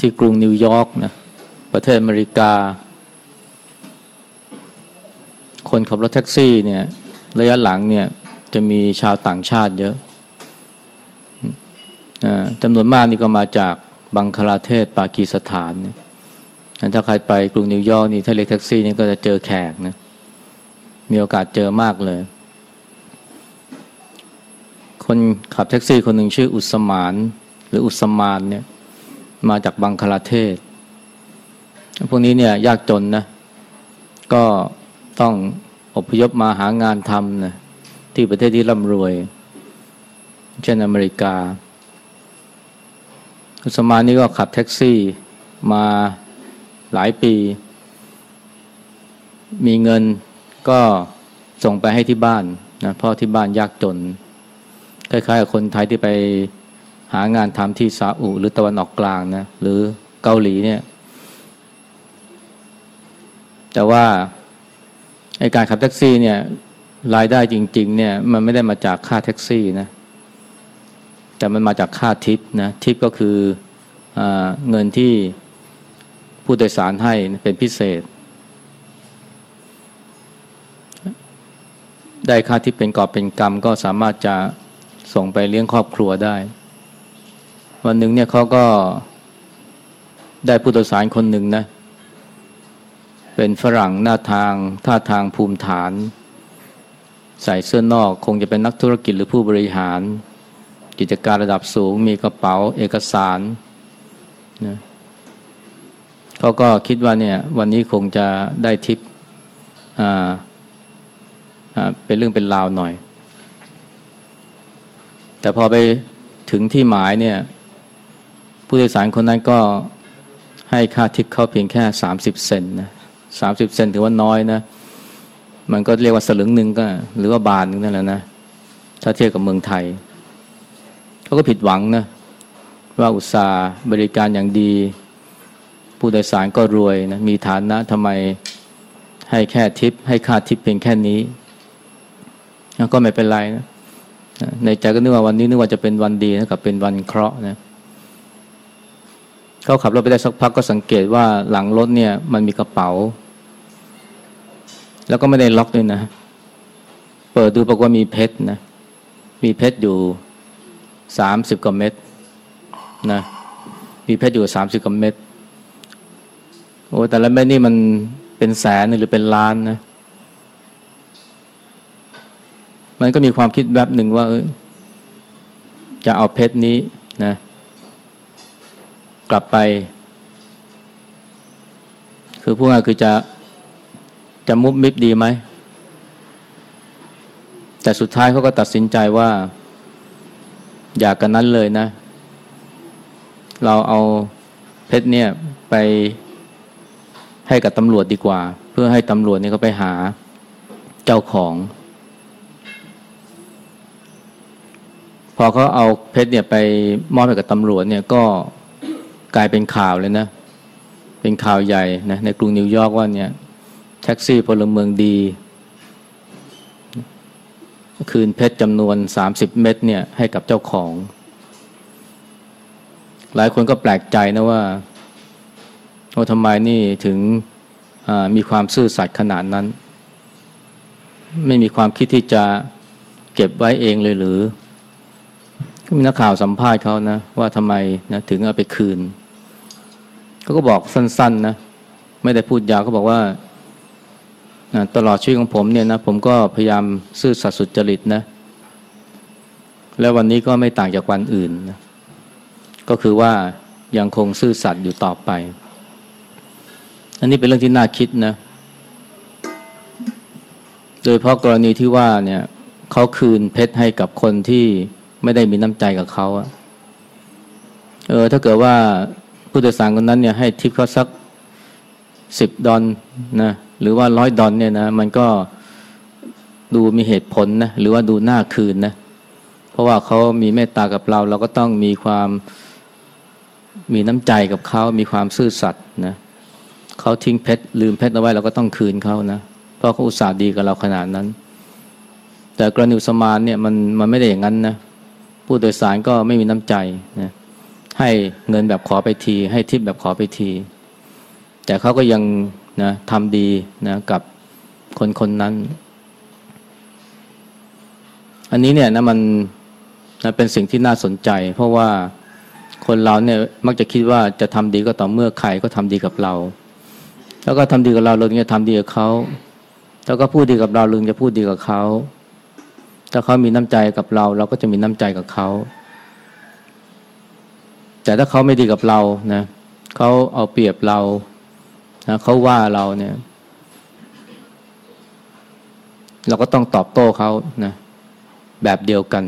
ที่กรุงนิวยอร์กนะประเทศอเมริกา คนขับรถแท็กซี่เนี่ยระยะหลังเนี่ยจะมีชาวต่างชาติเยอะจำนวนมากนี่ก็มาจากบังคลาเทศปากีสถานเนี่ยถ้าใครไปกรุงนิวยอร์กนี่ถ้าเรียกแท็กซี่นี่ก็จะเจอแขกนะมีโอกาสเจอมากเลย คนขับแท็กซี่คนหนึ่งชื่ออุสมาน หรืออุสมานเนี่ย มาจากบังคลาเทศ พวกนี้เนี่ยยากจนนะ ก็ต้องอพยพมาหางานทำนะที่ประเทศที่ร่ำรวย เช่นอเมริกา อุสมานนี่ก็ขับแท็กซี่มาหลายปี มีเงินก็ส่งไปให้ที่บ้านนะพราะที่บ้านยากจน คล้ายๆกับคนไทยที่ไป หางานทำที่ซาอุหรือตะวันออกกลางนะหรือเกาหลีเนี่ย แต่ว่าไอการขับแท็กซี่เนี่ยรายได้จริง ๆ เนี่ย มันไม่ได้มาจากค่าแท็กซี่นะแต่มันมาจากค่าทิปนะทิปก็คืออเงินที่ผู้โดยสารให้เป็นพิเศษ ได้ค่าที่เป็นกอบเป็นกรรม ก็สามารถจะส่งไปเลี้ยงครอบครัวได้ วันหนึ่งเนี่ยเขาก็ได้ผู้โดยสารคนหนึ่งนะ เป็นฝรั่งหน้าทางท่าทางภูมิฐาน ใส่เสื้อนอกคงจะเป็นนักธุรกิจหรือผู้บริหาร กิจการระดับสูง มีกระเป๋าเอกสารนะเขาก็คิดว่าเนี่ยวันนี้คงจะได้ทิปอ่าเป็นเรื่องเป็นราวหน่อย แต่พอไปถึงที่หมายเนี่ย ผู้โดยสารคนนั้นก็ให้ค่าทิปเขาเพียงแค่สามสิบเซนนะสามสิบเซนถือว่าน้อยนะ มันก็เรียกว่าสลึงหนึ่งก็ หรือว่าบาทนึงนั่นแหละนะ ถ้าเทียบกับเมืองไทย เขาก็ผิดหวังนะ ว่าอุตสาห์บริการอย่างดี ผู้โดยสารก็รวยนะ มีฐานะทำไมให้แค่ทิป ให้ค่าทิปเพียงแค่นี้ก็ไม่เป็นไรนะ ในใจก็นึกว่าวันนี้นึกว่าจะเป็นวันดีนะกับเป็นวันเคราะห์นะ เขาขับรถไปได้สักพักก็สังเกตว่าหลังรถเนี่ยมันมีกระเป๋า แล้วก็ไม่ได้ล็อกด้วยนะ เปิดดูปรากฏว่ามีเพชรนะ มีเพชรอยู่สามสิบกว่าเม็ดนะ มีเพชรอยู่สามสิบกว่าเม็ดโอ้แต่ละเม็ดนี่มันเป็นแสนหรือเป็นล้านนะ มันก็มีความคิดแบบหนึ่งว่าจะเอาเพชรนี้นะ กลับไป คือพูดง่ายคือจะจะมุบมิบดีไหม แต่สุดท้ายเขาก็ตัดสินใจว่า อยากกันนั้นเลยนะ เราเอาเพชรเนี่ยไปให้กับตำรวจดีกว่า เพื่อให้ตำรวจนี่เขาไปหาเจ้าของ พอเขาเอาเพชรเนี่ยไปมอบให้กับตำรวจเนี่ยก็ กลายเป็นข่าวเลยนะ เป็นข่าวใหญ่นะในกรุงนิวยอร์กว่าเนี่ยแท็กซี่พลเมืองดี คืนเพชรจำนวน 30 เม็ดเนี่ยให้กับเจ้าของ หลายคนก็แปลกใจนะว่าว่าทำไมนี่ถึงมีความซื่อสัตย์ขนาดนั้น ไม่มีความคิดที่จะเก็บไว้เองเลยหรือ ก็มีนักข่าวสัมภาษณ์เขานะ ว่าทำไมนะถึงเอาไปคืน เขาก็บอกสั้นๆนะไม่ได้พูดยาวเขาบอกว่าตลอดชีวิตของผมเนี่ยนะผมก็พยายามซื่อสัตย์สุจริตนะแล้ววันนี้ก็ไม่ต่างจากวันอื่นนะก็คือว่ายังคงซื่อสัตย์อยู่ต่อไป อันนี้เป็นเรื่องที่น่าคิดนะ โดยเพราะกรณีที่ว่าเนี่ยเขาคืนเพชรให้กับคนที่ไม่ได้มีน้ำใจกับเขาอะเออถ้าเกิดว่า ผู้โดยสารคนนั้นเนี่ยให้ทิปเขาสักสิบดอนนะหรือว่าร้อยดอนเนี่ยนะมันก็ดูมีเหตุผลนะหรือว่าดูน่าคืนนะเพราะว่าเขามีเมตตากับเรา เราก็ต้องมีความมีน้ำใจกับเขา มีความซื่อสัตย์นะเขาทิ้งเพชรลืมเพชรเอาไว้เราก็ต้องคืนเขานะเพราะเขาอุตส่าห์ดีกับเราขนาดนั้น แต่กรณีสมานเนี่ยมันมันไม่ได้อย่างนั้นนะผู้โดยสารก็ไม่มีน้ำใจนะ ให้เงินแบบขอไปที ให้ทิปแบบขอไปที แต่เขาก็ยังนะทำดีนะกับคนคนนั้น อันนี้เนี่ยนะมันนะเป็นสิ่งที่น่าสนใจ เพราะว่าคนเราเนี่ยมักจะคิดว่าจะทำดีก็ต่อเมื่อใครก็ทำดีกับเรา แล้วก็ทำดีกับเราเราถึงจะทำดีกับเขาแล้วก็พูดดีกับเราเราจะพูดดีกับเขา ถ้าเขามีน้ำใจกับเรา เราก็จะมีน้ำใจกับเขา แต่ถ้าเขาไม่ดีกับเรานะเขาเอาเปรียบเรานะเขาว่าเราเนี่ย เราก็ต้องตอบโต้เขานะแบบเดียวกัน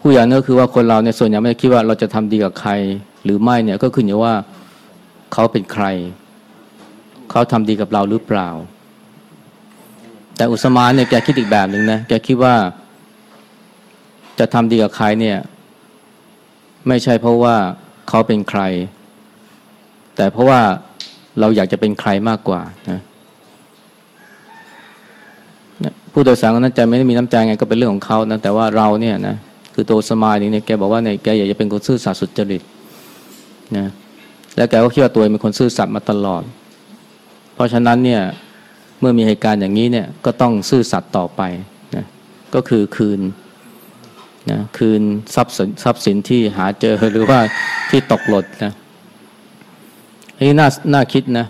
ผู้อย่างนั้นคือว่าคนเราเนี่ยส่วนใหญ่ไม่ได้คิดว่าเราจะทำดีกับใคร หรือไม่เนี่ยก็ขึ้นอยู่ว่าเขาเป็นใคร เขาทำดีกับเราหรือเปล่า แต่อุสมาเนี่ยแกคิดอีกแบบหนึ่งนะแกคิดว่า จะทำดีกับใครเนี่ย ไม่ใช่เพราะว่าเขาเป็นใคร แต่เพราะว่าเราอยากจะเป็นใครมากกว่านะผู้โดยสารคนนั้นใจไม่ได้มีน้ำใจไงก็เป็นเรื่องของเขานะแต่ว่าเราเนี่ยนะคือตัวสมายนี่เนี่ยแกบอกว่าเนี่ยแกอยากจะเป็นคนซื่อสัตย์สุจริตนะแล้วแกก็คิดว่าตัวเองเป็นคนซื่อสัตย์มาตลอด เพราะฉะนั้นเนี่ยเมื่อมีเหตุการณ์อย่างนี้เนี่ยก็ต้องซื่อสัตย์ต่อไปนะก็คือคืน นะคืนทรัพย์สินทรัพย์สินที่หาเจอหรือว่าที่ตกหล่นนะนี่น่าน่าคิดนะ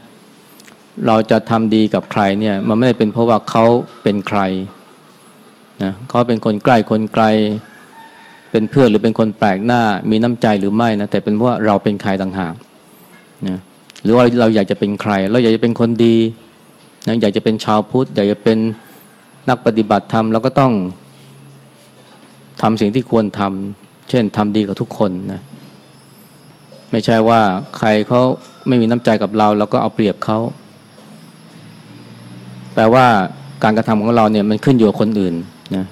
เราจะทำดีกับใครเนี่ย มันไม่ได้เป็นเพราะว่าเขาเป็นใครนะเขาเป็นคนใกล้คนไกล เป็นเพื่อนหรือเป็นคนแปลกหน้า มีน้ำใจหรือไม่นะแต่เป็นเพราะเราเป็นใครต่างหากนะหรือว่าเราอยากจะเป็นใคร เราอยากจะเป็นคนดีนะอยากจะเป็นชาวพุทธ อยากจะเป็นนักปฏิบัติธรรมเราก็ต้อง ทำสิ่งที่ควรทำเช่นทำดีกับทุกคนนะไม่ใช่ว่าใครเขาไม่มีน้ำใจกับเราเราก็เอาเปรียบเขาแปลว่าการกระทำของเราเนี่ยมันขึ้นอยู่กับคนอื่นนะ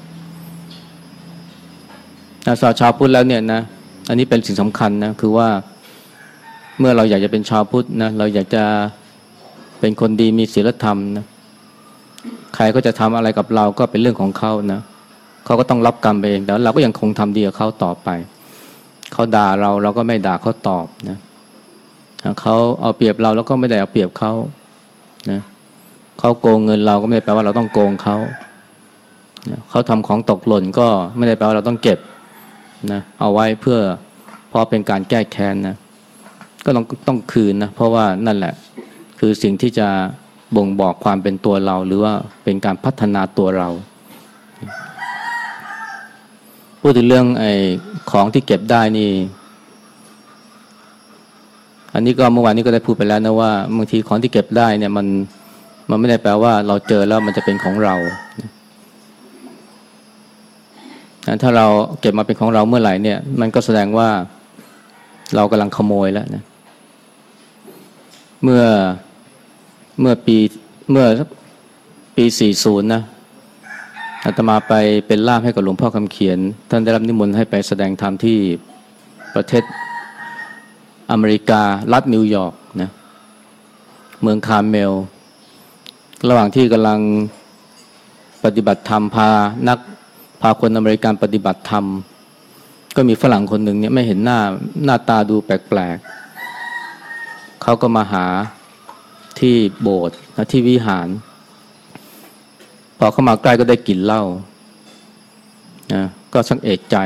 นะสาวชาวพุทธแล้วเนี่ยนะอันนี้เป็นสิ่งสำคัญนะคือว่าเมื่อเราอยากจะเป็นชาวพุทธนะเราอยากจะเป็นคนดีมีศีลธรรมนะใครก็จะทำอะไรกับเราก็เป็นเรื่องของเขานะเขาก็ต้องรับกรรมเองแต่เราก็ยังคงทำดีกับเขาต่อไป เขาด่าเราเราก็ไม่ด่าเขาตอบนะเขาเอาเปรียบเราแล้วก็ไม่ได้เอาเปรียบเขานะเขาโกงเงินเราก็ไม่ได้แปลว่าเราต้องโกงเขาเขาทำของตกหล่นก็ไม่ได้แปลว่าเราต้องเก็บนะเอาไว้เพื่อเพราะเป็นการแก้แค้นนะก็ต้องต้องคืนนะเพราะว่านั่นแหละ คือสิ่งที่จะบ่งบอกความเป็นตัวเรา หรือว่าเป็นการพัฒนาตัวเรา พูดถึงเรื่องไอ้ของที่เก็บได้นี่ อันนี้ก็เมื่อวานนี้ก็ได้พูดไปแล้วนะว่าบางทีของที่เก็บได้เนี่ยมันมันไม่ได้แปลว่าเราเจอแล้วมันจะเป็นของเรา ถ้าเราเก็บมาเป็นของเราเมื่อไหร่เนี่ย มันก็แสดงว่าเรากำลังขโมยแล้วนะ เมื่อเมื่อปีเมื่อปีสี่ศูนย์นะ อาตมาไปเป็นล่ามให้กับหลวงพ่อคำเขียน ท่านได้รับนิมนต์ให้ไปแสดงธรรมที่ประเทศอเมริการัฐนิวยอร์กนะเมืองคาร์เมล ระหว่างที่กำลังปฏิบัติธรรมพานักพาคนอเมริกันปฏิบัติธรรม ก็มีฝรั่งคนหนึ่งเนี่ยไม่เห็นหน้าหน้าตาดูแปลกๆเขาก็มาหาที่โบสถ์ที่วิหาร พอเข้ามาใกล้ก็ได้กลิ่นเหล้านะก็สังเอกใจ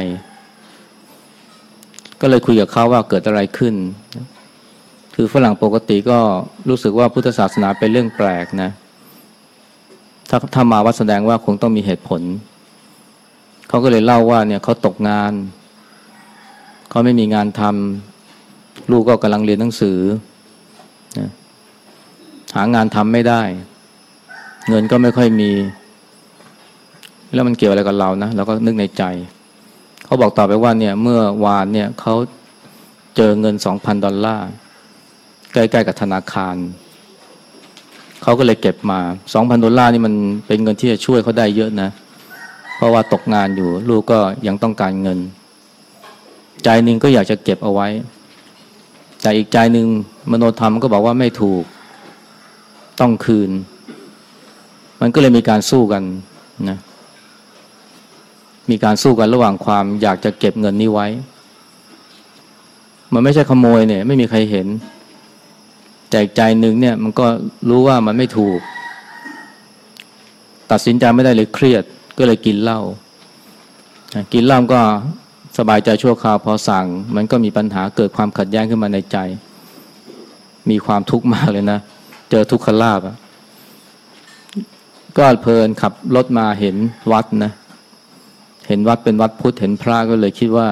ก็เลยคุยกับเขาว่าเกิดอะไรขึ้น คือฝรั่งปกติก็รู้สึกว่าพุทธศาสนาเป็นเรื่องแปลกนะ ถ้าถ้ามาวัดแสดงว่าคงต้องมีเหตุผล เขาก็เลยเล่าว่าเนี่ยเขาตกงาน เขาไม่มีงานทำลูกก็กำลังเรียนหนังสือนะหางานทำไม่ได้ เงินก็ไม่ค่อยมี แล้วมันเกี่ยวอะไรกับเรานะเราก็นึกในใจ เขาบอกต่อไปว่าเนี่ยเมื่อวานเนี่ยเขาเจอเงินสองพันดอลลาร์ใกล้ๆกับธนาคารเขาก็เลยเก็บมาสองพันดอลลาร์นี่มันเป็นเงินที่จะช่วยเขาได้เยอะนะ เพราะว่าตกงานอยู่ลูกก็ยังต้องการเงิน ใจหนึ่งก็อยากจะเก็บเอาไว้ แต่อีกใจหนึ่งมโนธรรมก็บอกว่าไม่ถูกต้องคืน มันก็เลยมีการสู้กันนะ มีการสู้กันระหว่างความอยากจะเก็บเงินนี้ไว้ มันไม่ใช่ขโมยเนี่ย ไม่มีใครเห็น แต่ใจหนึ่งเนี่ย มันก็รู้ว่ามันไม่ถูก ตัดสินใจไม่ได้เลยเครียด ก็เลยกินเหล้ากินเหล้าก็สบายใจชั่วคราวพอสั่ง มันก็มีปัญหาเกิดความขัดแย้งขึ้นมาในใจ มีความทุกข์มากเลยนะ เจอทุกขลาบก็เพลินขับรถมาเห็นวัดนะ เห็นวัดเป็นวัดพุทธเห็นพระก็เลยคิดว่า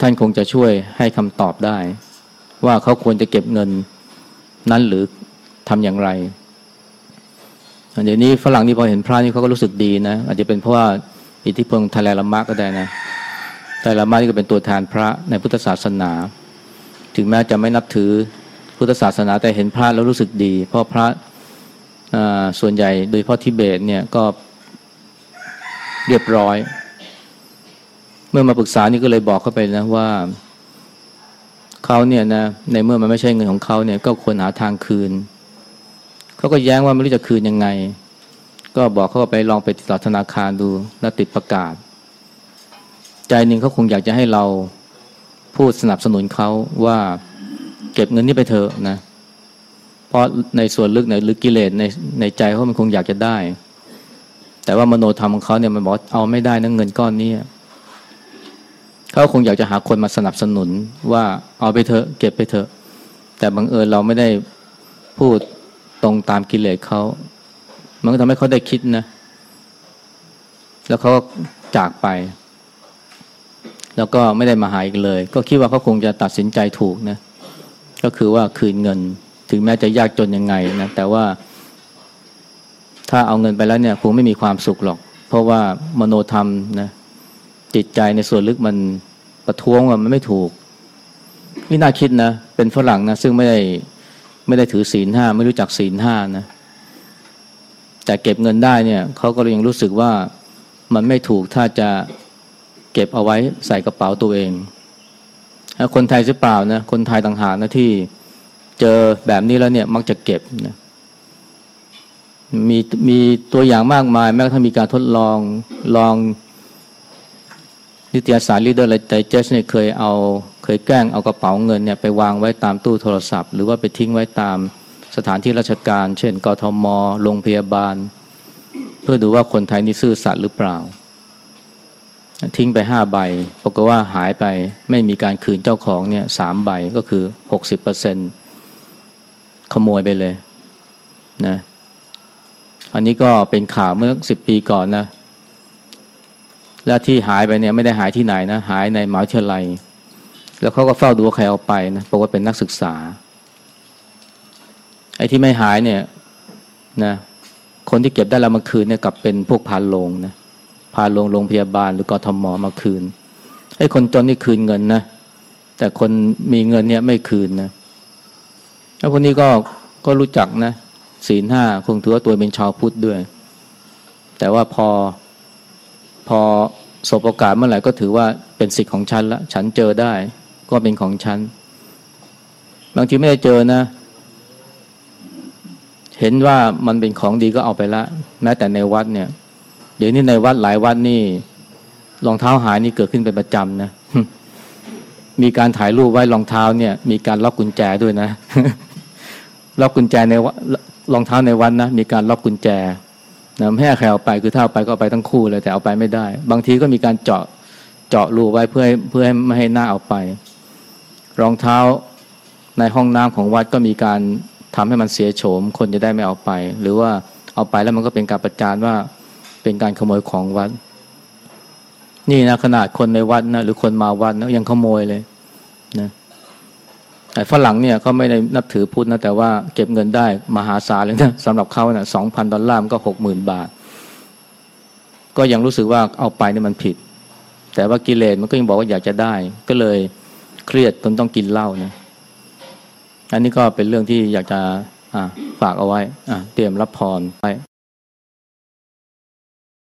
ท่านคงจะช่วยให้คำตอบได้ ว่าเขาควรจะเก็บเงินนั้นหรือทำอย่างไรเดี๋ยวนี้ฝรั่งนี่พอเห็นพระนี่เขาก็รู้สึกดีนะอาจจะเป็นเพราะว่าอิทธิพลทาแลละมะก็ได้นะทาแลละมะนี่ก็เป็นตัวแทนพระในพุทธศาสนา ถึงแม้จะไม่นับถือพุทธศาสนาแต่เห็นพระแล้วรู้สึกดี เพราะพระส่วนใหญ่โดยเฉพาะทิเบตเนี่ยก็ เรียบร้อย เมื่อมาปรึกษานี่ก็เลยบอกเขาไปนะว่าเขาเนี่ยนะในเมื่อมันไม่ใช่เงินของเขาเนี่ยก็ควรหาทางคืนเขาก็แย้งว่าไม่รู้จะคืนยังไง ก็บอกเขาไปลองไปติดต่อธนาคารดูแล้วติดประกาศ ใจหนึ่งเขาคงอยากจะให้เราพูดสนับสนุนเขาว่าเก็บเงินนี้ไปเถอะนะ เพราะในส่วนลึกในลึกกิเลสในในใจเขามันคงอยากจะได้ แต่ว่ามโนธรรมของเขาเนี่ยมันบอกเอาไม่ได้นะเงินก้อนนี้เขาคงอยากจะหาคนมาสนับสนุนว่าเอาไปเถอะเก็บไปเถอะ แต่บังเอิญเราไม่ได้พูดตรงตามกิเลสเขา มันก็ทำให้เขาได้คิดนะ แล้วเขาก็จากไป แล้วก็ไม่ได้มาหาอีกเลย ก็คิดว่าเขาคงจะตัดสินใจถูกนะ ก็คือว่าคืนเงิน ถึงแม้จะยากจนยังไงนะ แต่ว่า ถ้าเอาเงินไปแล้วเนี่ยคงไม่มีความสุขหรอก เพราะว่ามโนธรรมนะจิตใจในส่วนลึกมันประท้วงว่ามันไม่ถูกนี่น่าคิดนะ เป็นฝรั่งนะซึ่งไม่ได้ไม่ได้ถือศีลห้าไม่รู้จักศีลห้านะแต่เก็บเงินได้เนี่ยเขาก็ยังรู้สึกว่ามันไม่ถูกถ้าจะเก็บเอาไว้ใส่กระเป๋าตัวเอง คนไทยหรือเปล่านะคนไทยต่างหากนะที่เจอแบบนี้แล้วเนี่ยมักจะเก็บนะ มีมีตัวอย่างมากมาย แม้กระทั่งมีการทดลองลองนิตยสารลีเดอร์ไดเจสเนี่ยเคยเอาเคยแกล้งเอากระเป๋าเงินเนี่ยไปวางไว้ตามตู้โทรศัพท์ หรือว่าไปทิ้งไว้ตามสถานที่ราชการ เช่นกทมโรงพยาบาล เพื่อดูว่าคนไทยนี่ซื่อสัตย์หรือเปล่า ทิ้งไปห้าใบปรากฏว่าหายไปไม่มีการคืนเจ้าของเนี่ยสามใบก็คือหกสิบเปอร์เซ็นขโมยไปเลยนะ อันนี้ก็เป็นข่าวเมื่อสิบปีก่อนนะ และที่หายไปเนี่ยไม่ได้หายที่ไหนนะ หายในมหาวิทยาลัย แล้วเขาก็เฝ้าดูว่าใครเอาไปนะบอกว่าเป็นนักศึกษา ไอ้ที่ไม่หายเนี่ยนะคนที่เก็บได้แล้วมาคืนเนี่ยกลับเป็นพวกพานโรงนะพานโรงโรงพยาบาลหรือกทมมาคืนไอ้คนจนนี่คืนเงินนะแต่คนมีเงินเนี่ยไม่คืนนะแล้วคนนี้ก็ก็รู้จักนะ ศีลห้าคงถือว่าตัวเป็นชาวพุทธด้วย แต่ว่าพอพอสบโอกาสเมื่อไหร่ก็ถือว่าเป็นสิทธิ์ของฉันละ ฉันเจอได้ก็เป็นของฉัน บางทีไม่ได้เจอนะ เห็นว่ามันเป็นของดีก็เอาไปละ แม้แต่ในวัดเนี่ย เดี๋ยวนี้ในวัดหลายวัดนี่รองเท้าหายนี่เกิดขึ้นเป็นประจำนะ มีการถ่ายรูปไว้รองเท้าเนี่ย มีการล็อกกุญแจด้วยนะล็อกกุญแจใน รองเท้าในวัดนะมีการล็อกกุญแจนะไม่ให้ใครเอาไปคือถ้าเอาไปก็เอาไปทั้งคู่เลยแต่เอาไปไม่ได้ บางทีก็มีการเจาะเจาะรูไว้เพื่อเพื่อให้ไม่ให้หน้าเอาไป รองเท้าในห้องน้ำของวัดก็มีการทำให้มันเสียโฉม คนจะได้ไม่เอาไป หรือว่าเอาไปแล้วมันก็เป็นการประจานว่าเป็นการขโมยของวัด นี่นะขนาดคนในวัดนะหรือคนมาวัดนะยังขโมยเลย ฝรั่งเนี่ยเขาไม่ได้นับถือพุทธนะ แต่ว่าเก็บเงินได้มหาศาลเลยนะสำหรับเขาเนะ่ยสองพันดอลลาร์ก็หกหมื่นบาท ก็ยังรู้สึกว่าเอาไปนี่มันผิด แต่ว่ากิเลสมันก็ยังบอกว่าอยากจะได้ ก็เลยเครียดจนต้องกินเหล้านะอันนี้ก็เป็นเรื่องที่อยากจะฝากเอาไว้เตรียมรับพรไป